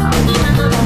好